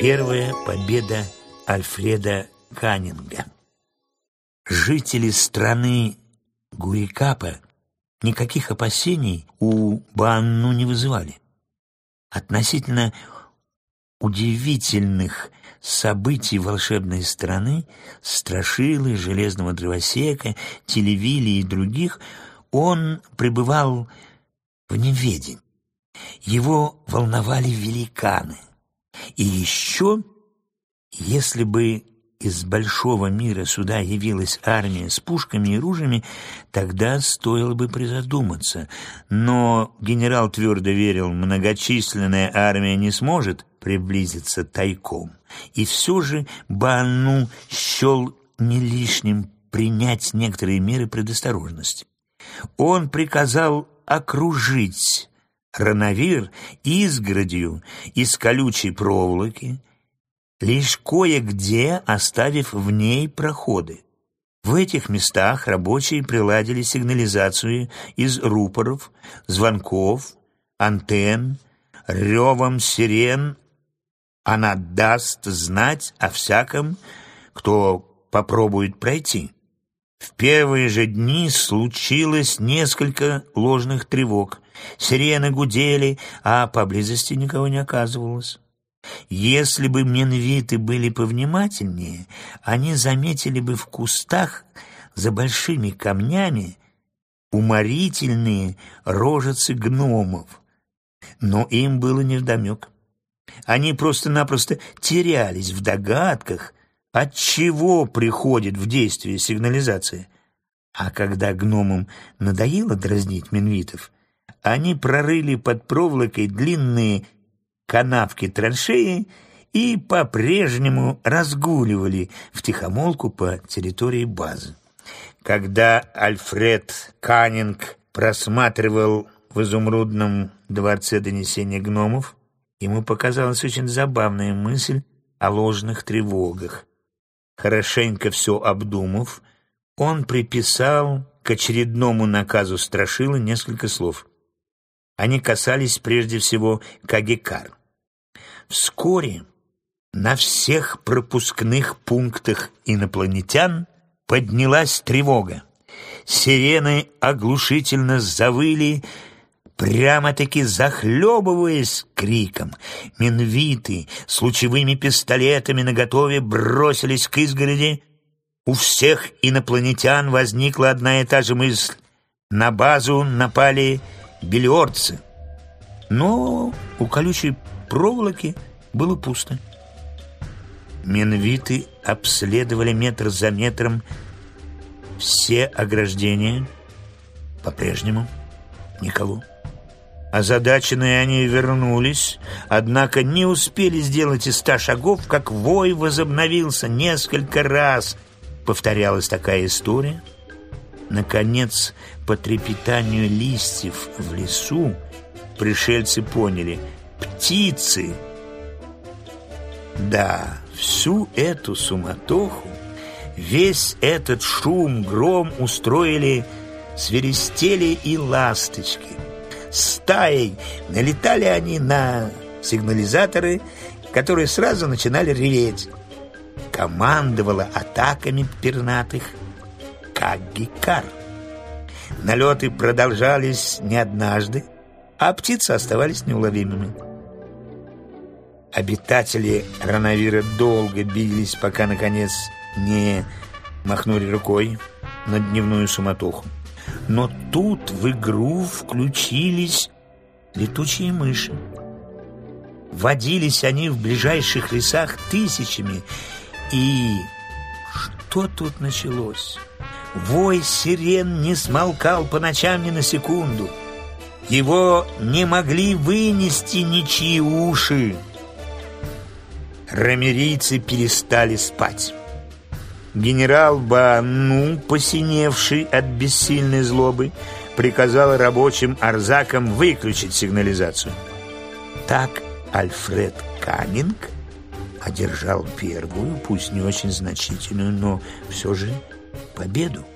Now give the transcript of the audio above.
Первая победа Альфреда Каннинга. Жители страны Гурикапа никаких опасений у Банну не вызывали. Относительно удивительных событий волшебной страны, страшилы, железного дровосека, телевили и других, он пребывал в неведении. Его волновали великаны. И еще, если бы из большого мира сюда явилась армия с пушками и ружьями, тогда стоило бы призадуматься. Но генерал твердо верил, многочисленная армия не сможет приблизиться тайком. И все же Банну счел не лишним принять некоторые меры предосторожности. Он приказал окружить Рановир изгородью из колючей проволоки, лишь кое-где оставив в ней проходы. В этих местах рабочие приладили сигнализацию из рупоров, звонков, антенн, ревом сирен. Она даст знать о всяком, кто попробует пройти. В первые же дни случилось несколько ложных тревог. Сирены гудели, а поблизости никого не оказывалось. Если бы менвиты были повнимательнее, они заметили бы в кустах за большими камнями уморительные рожицы гномов. Но им было невдомек. Они просто-напросто терялись в догадках, от чего приходит в действие сигнализация. А когда гномам надоело дразнить менвитов, они прорыли под проволокой длинные канавки траншеи и по-прежнему разгуливали втихомолку по территории базы. Когда Альфред Каннинг просматривал в изумрудном дворце донесения гномов, ему показалась очень забавная мысль о ложных тревогах. Хорошенько все обдумав, он приписал к очередному наказу Страшила несколько слов. Они касались прежде всего Кагикар. Вскоре на всех пропускных пунктах инопланетян поднялась тревога. Сирены оглушительно завыли, прямо-таки захлебываясь криком. Минвиты с лучевыми пистолетами наготове бросились к изгороди. У всех инопланетян возникла одна и та же мысль. На базу напали белиорцы. Но у колючей проволоки было пусто. Минвиты обследовали метр за метром все ограждения. По-прежнему никого. Озадаченные они вернулись, однако не успели сделать и ста шагов, как вой возобновился несколько раз. Повторялась такая история. Наконец, по трепетанию листьев в лесу пришельцы поняли — птицы. Да, всю эту суматоху, весь этот шум, гром устроили свиристели и ласточки — стаей налетали они на сигнализаторы, которые сразу начинали реветь. Командовала атаками пернатых как гикар. Налеты продолжались не однажды, а птицы оставались неуловимыми. Обитатели Рановира долго бились, пока, наконец, не махнули рукой на дневную суматоху. Но тут в игру включились летучие мыши. Водились они в ближайших лесах тысячами. И что тут началось? Вой сирен не смолкал по ночам ни на секунду. Его не могли вынести ничьи уши. Рамерийцы перестали спать. Генерал Бану, посиневший от бессильной злобы, приказал рабочим Арзакам выключить сигнализацию. Так Альфред Каннинг одержал первую, пусть не очень значительную, но все же победу.